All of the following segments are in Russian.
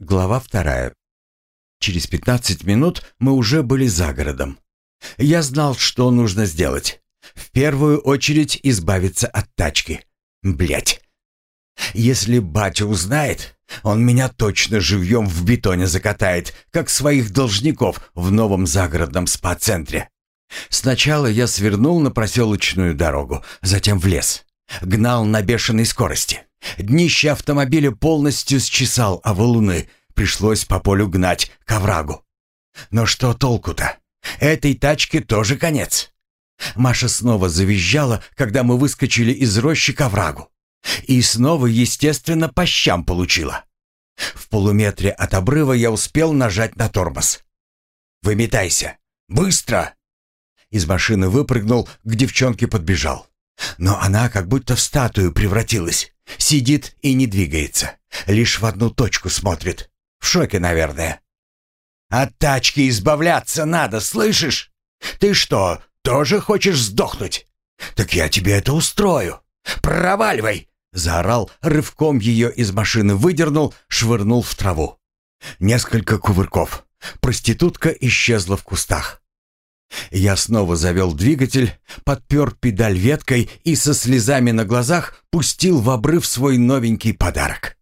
Глава вторая. Через 15 минут мы уже были за городом. Я знал, что нужно сделать. В первую очередь избавиться от тачки. Блять. Если батя узнает, он меня точно живьем в бетоне закатает, как своих должников в новом загородном спа-центре. Сначала я свернул на проселочную дорогу, затем в лес. Гнал на бешеной скорости. Днище автомобиля полностью счесал о валуны. Пришлось по полю гнать к оврагу. Но что толку-то? Этой тачке тоже конец. Маша снова завизжала, когда мы выскочили из рощи к оврагу. И снова, естественно, по щам получила. В полуметре от обрыва я успел нажать на тормоз. «Выметайся! Быстро!» Из машины выпрыгнул, к девчонке подбежал. Но она как будто в статую превратилась. Сидит и не двигается. Лишь в одну точку смотрит. В шоке, наверное. «От тачки избавляться надо, слышишь? Ты что, тоже хочешь сдохнуть? Так я тебе это устрою. Проваливай!» Заорал, рывком ее из машины выдернул, швырнул в траву. Несколько кувырков. Проститутка исчезла в кустах. Я снова завел двигатель, подпер педаль веткой и со слезами на глазах пустил в обрыв свой новенький подарок.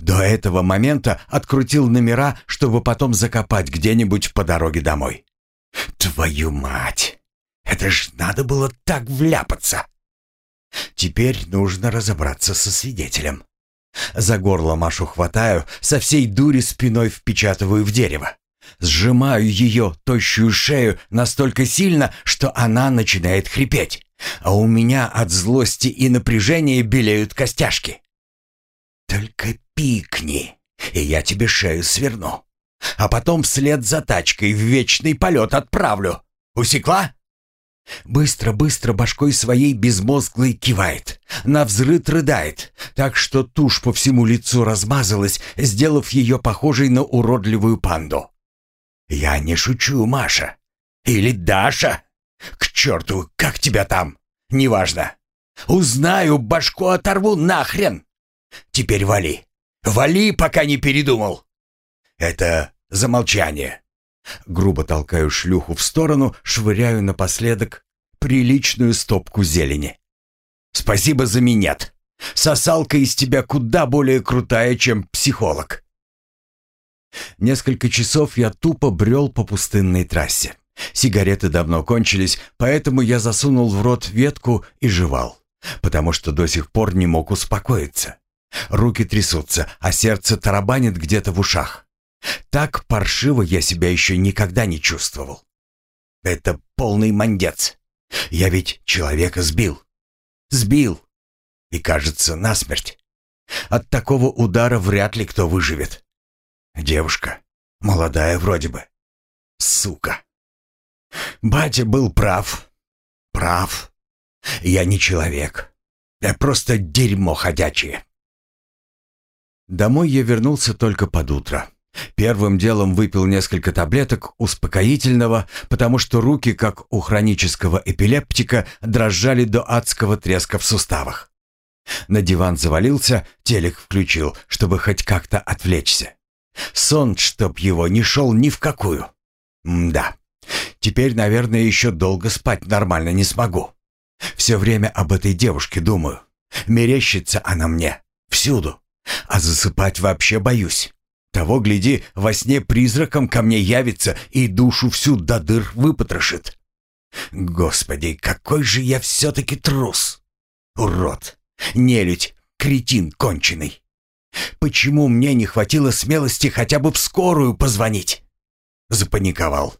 До этого момента открутил номера, чтобы потом закопать где-нибудь по дороге домой. Твою мать! Это ж надо было так вляпаться! Теперь нужно разобраться со свидетелем. За горло Машу хватаю, со всей дури спиной впечатываю в дерево. Сжимаю ее тощую шею настолько сильно, что она начинает хрипеть, а у меня от злости и напряжения белеют костяшки. «Только пикни, и я тебе шею сверну, а потом вслед за тачкой в вечный полет отправлю. Усекла?» Быстро-быстро башкой своей безмозглой кивает, на взрыд рыдает, так что тушь по всему лицу размазалась, сделав ее похожей на уродливую панду. «Я не шучу, Маша. Или Даша. К черту, как тебя там? Неважно. Узнаю, башку оторву нахрен. Теперь вали. Вали, пока не передумал. Это замолчание. Грубо толкаю шлюху в сторону, швыряю напоследок приличную стопку зелени. Спасибо за минет. Сосалка из тебя куда более крутая, чем психолог. Несколько часов я тупо брел по пустынной трассе. Сигареты давно кончились, поэтому я засунул в рот ветку и жевал, потому что до сих пор не мог успокоиться. Руки трясутся, а сердце тарабанит где-то в ушах. Так паршиво я себя еще никогда не чувствовал. Это полный мандец. Я ведь человека сбил. Сбил. И, кажется, насмерть. От такого удара вряд ли кто выживет. Девушка. Молодая вроде бы. Сука. Батя был прав. Прав. Я не человек. Я просто дерьмо ходячее. Домой я вернулся только под утро. Первым делом выпил несколько таблеток успокоительного, потому что руки, как у хронического эпилептика, дрожали до адского треска в суставах. На диван завалился, телек включил, чтобы хоть как-то отвлечься. Сон, чтоб его, не шел ни в какую. М да. Теперь, наверное, еще долго спать нормально не смогу. Все время об этой девушке думаю. Мерещится она мне. Всюду. А засыпать вообще боюсь. Того, гляди, во сне призраком ко мне явится и душу всю до дыр выпотрошит. Господи, какой же я все-таки трус! Урод! Нелюдь! Кретин конченый! Почему мне не хватило смелости хотя бы в скорую позвонить? Запаниковал.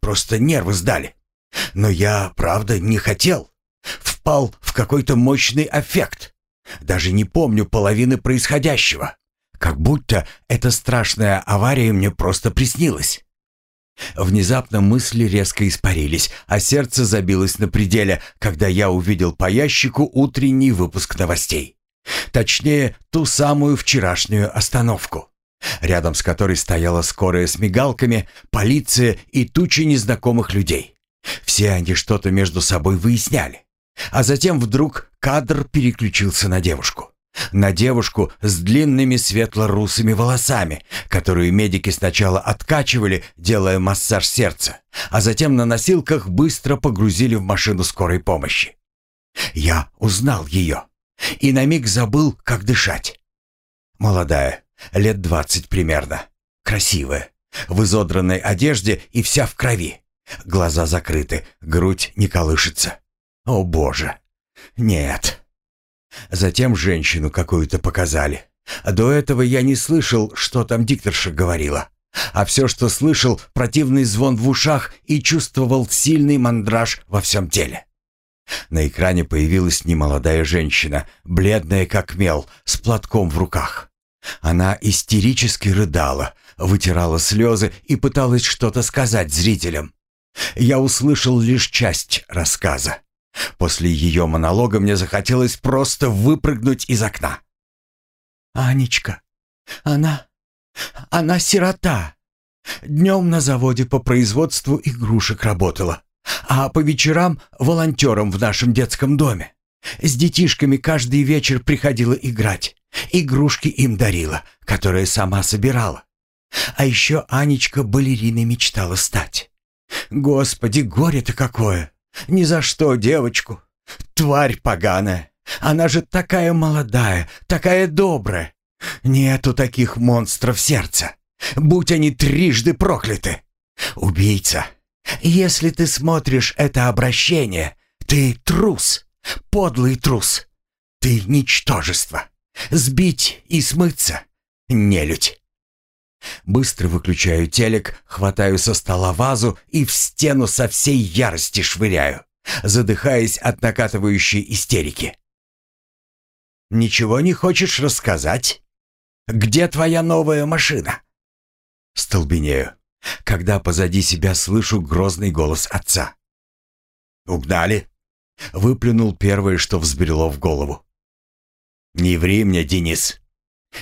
Просто нервы сдали. Но я, правда, не хотел. Впал в какой-то мощный аффект. Даже не помню половины происходящего. Как будто эта страшная авария мне просто приснилась. Внезапно мысли резко испарились, а сердце забилось на пределе, когда я увидел по ящику утренний выпуск новостей. Точнее, ту самую вчерашнюю остановку, рядом с которой стояла скорая с мигалками, полиция и тучи незнакомых людей. Все они что-то между собой выясняли. А затем вдруг кадр переключился на девушку. На девушку с длинными светло-русыми волосами, которую медики сначала откачивали, делая массаж сердца, а затем на носилках быстро погрузили в машину скорой помощи. Я узнал ее и на миг забыл, как дышать. Молодая, лет двадцать примерно, красивая, в изодранной одежде и вся в крови. Глаза закрыты, грудь не колышется. О боже! Нет. Затем женщину какую-то показали. До этого я не слышал, что там дикторша говорила. А все, что слышал, противный звон в ушах и чувствовал сильный мандраж во всем теле. На экране появилась немолодая женщина, бледная как мел, с платком в руках. Она истерически рыдала, вытирала слезы и пыталась что-то сказать зрителям. Я услышал лишь часть рассказа. После ее монолога мне захотелось просто выпрыгнуть из окна. «Анечка, она... она сирота. Днем на заводе по производству игрушек работала, а по вечерам волонтером в нашем детском доме. С детишками каждый вечер приходила играть. Игрушки им дарила, которые сама собирала. А еще Анечка балериной мечтала стать. Господи, горе-то какое! Ни за что девочку. Тварь поганая. Она же такая молодая, такая добрая. Нету таких монстров сердца. Будь они трижды прокляты. Убийца. Если ты смотришь это обращение, ты трус. Подлый трус. Ты ничтожество. Сбить и смыться. Нелюдь. Быстро выключаю телек, хватаю со стола вазу и в стену со всей ярости швыряю, задыхаясь от накатывающей истерики. «Ничего не хочешь рассказать? Где твоя новая машина?» Столбенею, когда позади себя слышу грозный голос отца. «Угнали?» — выплюнул первое, что взбрело в голову. «Не ври мне, Денис.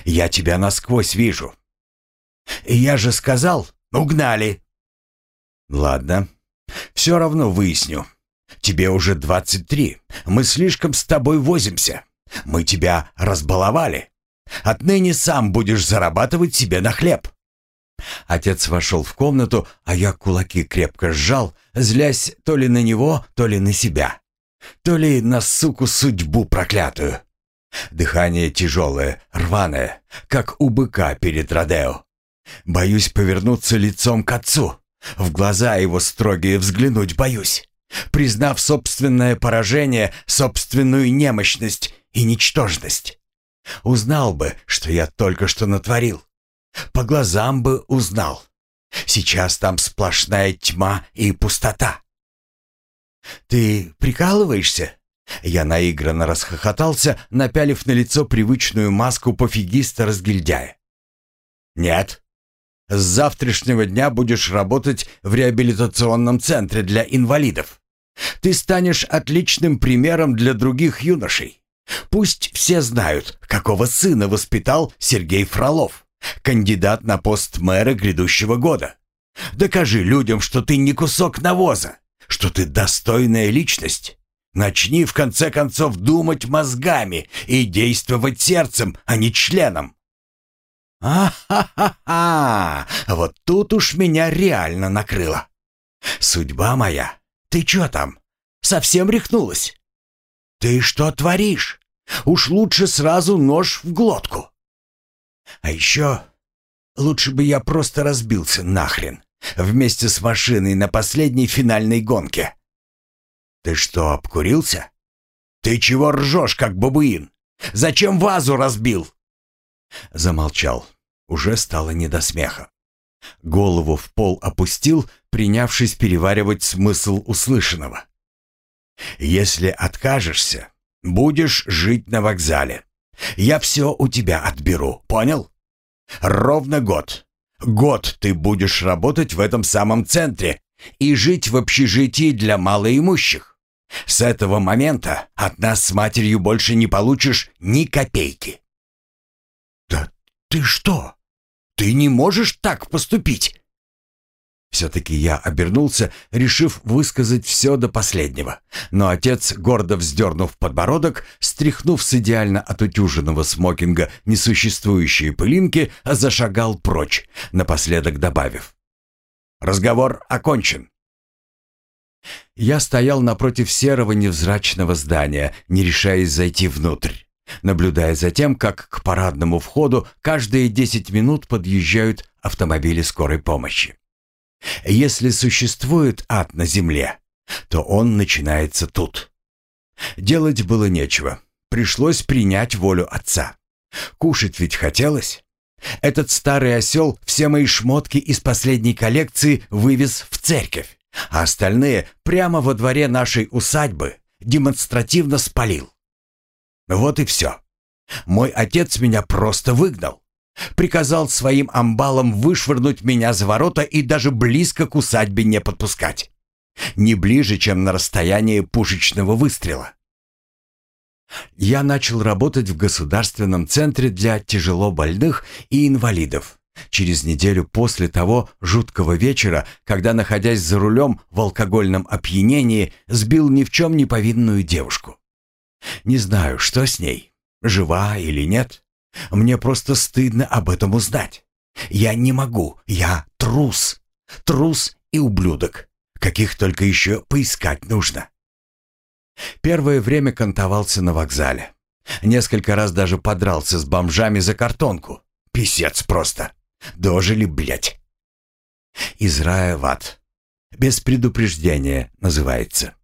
Я тебя насквозь вижу. «Я же сказал, угнали!» «Ладно, все равно выясню. Тебе уже двадцать три. Мы слишком с тобой возимся. Мы тебя разбаловали. Отныне сам будешь зарабатывать себе на хлеб». Отец вошел в комнату, а я кулаки крепко сжал, злясь то ли на него, то ли на себя. То ли на суку судьбу проклятую. Дыхание тяжелое, рваное, как у быка перед Родео. Боюсь повернуться лицом к отцу. В глаза его строгие взглянуть боюсь. Признав собственное поражение, собственную немощность и ничтожность. Узнал бы, что я только что натворил. По глазам бы узнал. Сейчас там сплошная тьма и пустота. «Ты прикалываешься?» Я наигранно расхохотался, напялив на лицо привычную маску пофигиста-разгильдяя. «Нет, с завтрашнего дня будешь работать в реабилитационном центре для инвалидов. Ты станешь отличным примером для других юношей. Пусть все знают, какого сына воспитал Сергей Фролов, кандидат на пост мэра грядущего года. Докажи людям, что ты не кусок навоза, что ты достойная личность. Начни в конце концов думать мозгами и действовать сердцем, а не членом. «А-ха-ха-ха! Вот тут уж меня реально накрыло. Судьба моя, ты чё там? Совсем рехнулась? Ты что творишь? Уж лучше сразу нож в глотку. А еще лучше бы я просто разбился нахрен вместе с машиной на последней финальной гонке. Ты что, обкурился? Ты чего ржешь, как бабуин? Зачем вазу разбил?» Замолчал. Уже стало не до смеха. Голову в пол опустил, принявшись переваривать смысл услышанного. «Если откажешься, будешь жить на вокзале. Я все у тебя отберу, понял? Ровно год. Год ты будешь работать в этом самом центре и жить в общежитии для малоимущих. С этого момента от нас с матерью больше не получишь ни копейки. «Да ты что? Ты не можешь так поступить!» Все-таки я обернулся, решив высказать все до последнего. Но отец, гордо вздернув подбородок, стряхнув с идеально отутюженного смокинга несуществующие пылинки, зашагал прочь, напоследок добавив. «Разговор окончен». Я стоял напротив серого невзрачного здания, не решаясь зайти внутрь, наблюдая за тем, как к парадному входу каждые десять минут подъезжают автомобили скорой помощи. Если существует ад на земле, то он начинается тут. Делать было нечего. Пришлось принять волю отца. Кушать ведь хотелось. Этот старый осел все мои шмотки из последней коллекции вывез в церковь, а остальные прямо во дворе нашей усадьбы демонстративно спалил. Вот и все. Мой отец меня просто выгнал. Приказал своим амбалам вышвырнуть меня за ворота и даже близко к усадьбе не подпускать. Не ближе, чем на расстоянии пушечного выстрела. Я начал работать в Государственном центре для тяжело больных и инвалидов. Через неделю после того жуткого вечера, когда, находясь за рулем в алкогольном опьянении, сбил ни в чем не повинную девушку. Не знаю, что с ней, жива или нет. Мне просто стыдно об этом узнать. Я не могу, я трус. Трус и ублюдок. Каких только еще поискать нужно. Первое время кантовался на вокзале. Несколько раз даже подрался с бомжами за картонку. Писец просто. Дожили, блядь. Из в ад. Без предупреждения называется.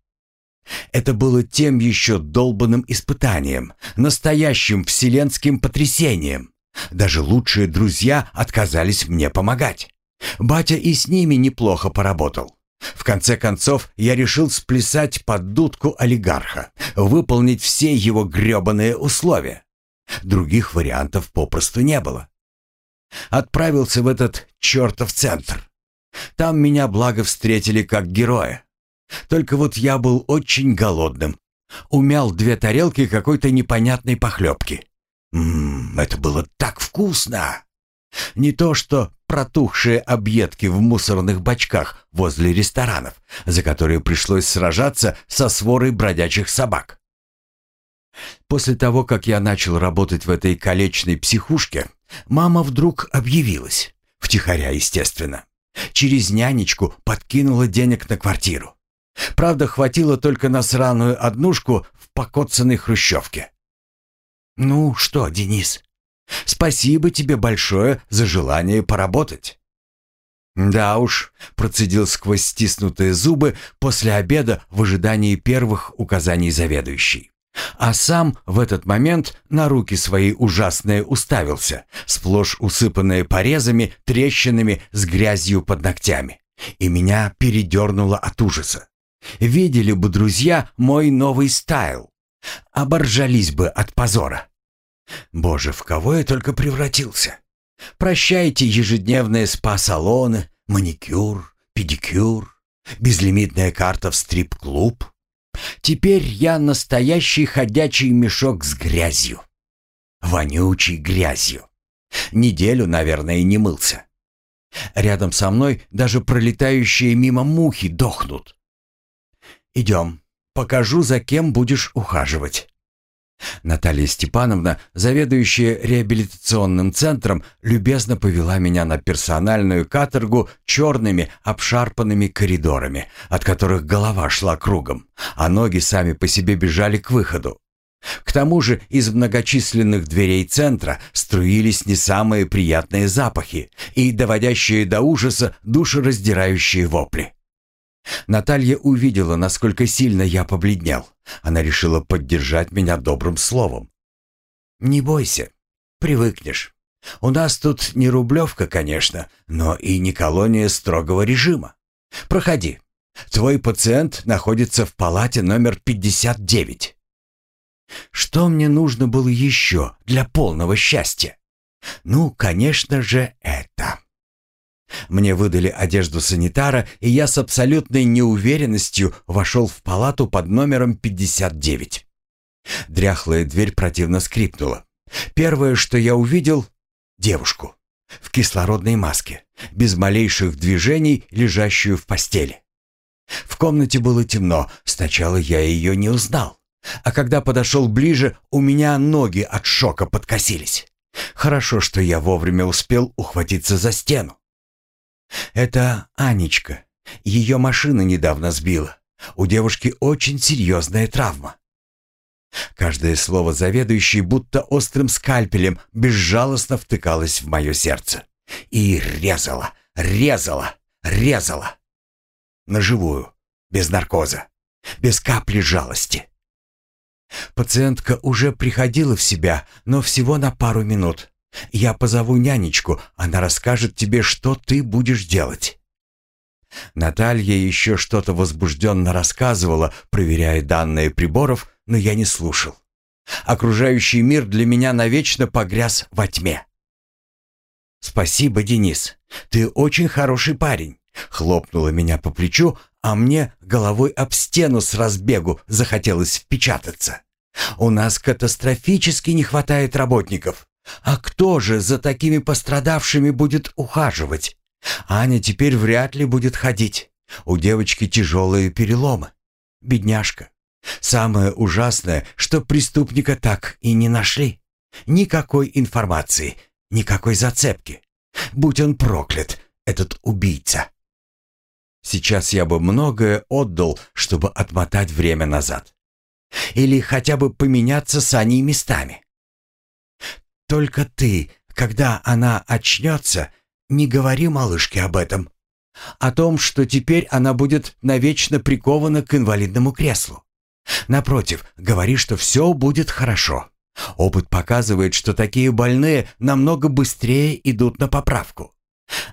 Это было тем еще долбанным испытанием, настоящим вселенским потрясением. Даже лучшие друзья отказались мне помогать. Батя и с ними неплохо поработал. В конце концов, я решил сплясать под дудку олигарха, выполнить все его гребаные условия. Других вариантов попросту не было. Отправился в этот чертов центр. Там меня благо встретили как героя. Только вот я был очень голодным. Умял две тарелки какой-то непонятной похлебки. Ммм, это было так вкусно! Не то что протухшие объедки в мусорных бачках возле ресторанов, за которые пришлось сражаться со сворой бродячих собак. После того, как я начал работать в этой колечной психушке, мама вдруг объявилась. Втихаря, естественно. Через нянечку подкинула денег на квартиру. Правда, хватило только на сраную однушку в покоцанной хрущевке. «Ну что, Денис, спасибо тебе большое за желание поработать». «Да уж», — процедил сквозь стиснутые зубы после обеда в ожидании первых указаний заведующий. А сам в этот момент на руки свои ужасные уставился, сплошь усыпанные порезами, трещинами с грязью под ногтями. И меня передернуло от ужаса. Видели бы друзья мой новый стайл. Оборжались бы от позора. Боже, в кого я только превратился. Прощайте ежедневные спа-салоны, маникюр, педикюр, безлимитная карта в стрип-клуб. Теперь я настоящий ходячий мешок с грязью. Вонючей грязью. Неделю, наверное, не мылся. Рядом со мной даже пролетающие мимо мухи дохнут. «Идем, покажу, за кем будешь ухаживать». Наталья Степановна, заведующая реабилитационным центром, любезно повела меня на персональную каторгу черными обшарпанными коридорами, от которых голова шла кругом, а ноги сами по себе бежали к выходу. К тому же из многочисленных дверей центра струились не самые приятные запахи и доводящие до ужаса душераздирающие вопли. Наталья увидела, насколько сильно я побледнел. Она решила поддержать меня добрым словом. «Не бойся, привыкнешь. У нас тут не рублевка, конечно, но и не колония строгого режима. Проходи. Твой пациент находится в палате номер 59». Что мне нужно было еще для полного счастья? Ну, конечно же, это. Мне выдали одежду санитара, и я с абсолютной неуверенностью вошел в палату под номером 59. Дряхлая дверь противно скрипнула. Первое, что я увидел — девушку. в кислородной маске, без малейших движений, лежащую в постели. В комнате было темно, сначала я ее не узнал. А когда подошел ближе, у меня ноги от шока подкосились. Хорошо, что я вовремя успел ухватиться за стену. Это Анечка. Ее машина недавно сбила. У девушки очень серьезная травма. Каждое слово заведующей будто острым скальпелем безжалостно втыкалось в мое сердце. И резало, резало, резало. На живую, без наркоза, без капли жалости. Пациентка уже приходила в себя, но всего на пару минут. Я позову нянечку, она расскажет тебе, что ты будешь делать. Наталья еще что-то возбужденно рассказывала, проверяя данные приборов, но я не слушал. Окружающий мир для меня навечно погряз во тьме. «Спасибо, Денис. Ты очень хороший парень», — хлопнула меня по плечу, а мне головой об стену с разбегу захотелось впечататься. «У нас катастрофически не хватает работников. А кто же за такими пострадавшими будет ухаживать? Аня теперь вряд ли будет ходить. У девочки тяжелые переломы. Бедняжка. Самое ужасное, что преступника так и не нашли. Никакой информации, никакой зацепки. Будь он проклят, этот убийца. Сейчас я бы многое отдал, чтобы отмотать время назад. Или хотя бы поменяться с Аней местами. Только ты, когда она очнется, не говори малышке об этом. О том, что теперь она будет навечно прикована к инвалидному креслу. Напротив, говори, что все будет хорошо. Опыт показывает, что такие больные намного быстрее идут на поправку.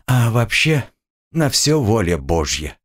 А вообще, на все воля Божья.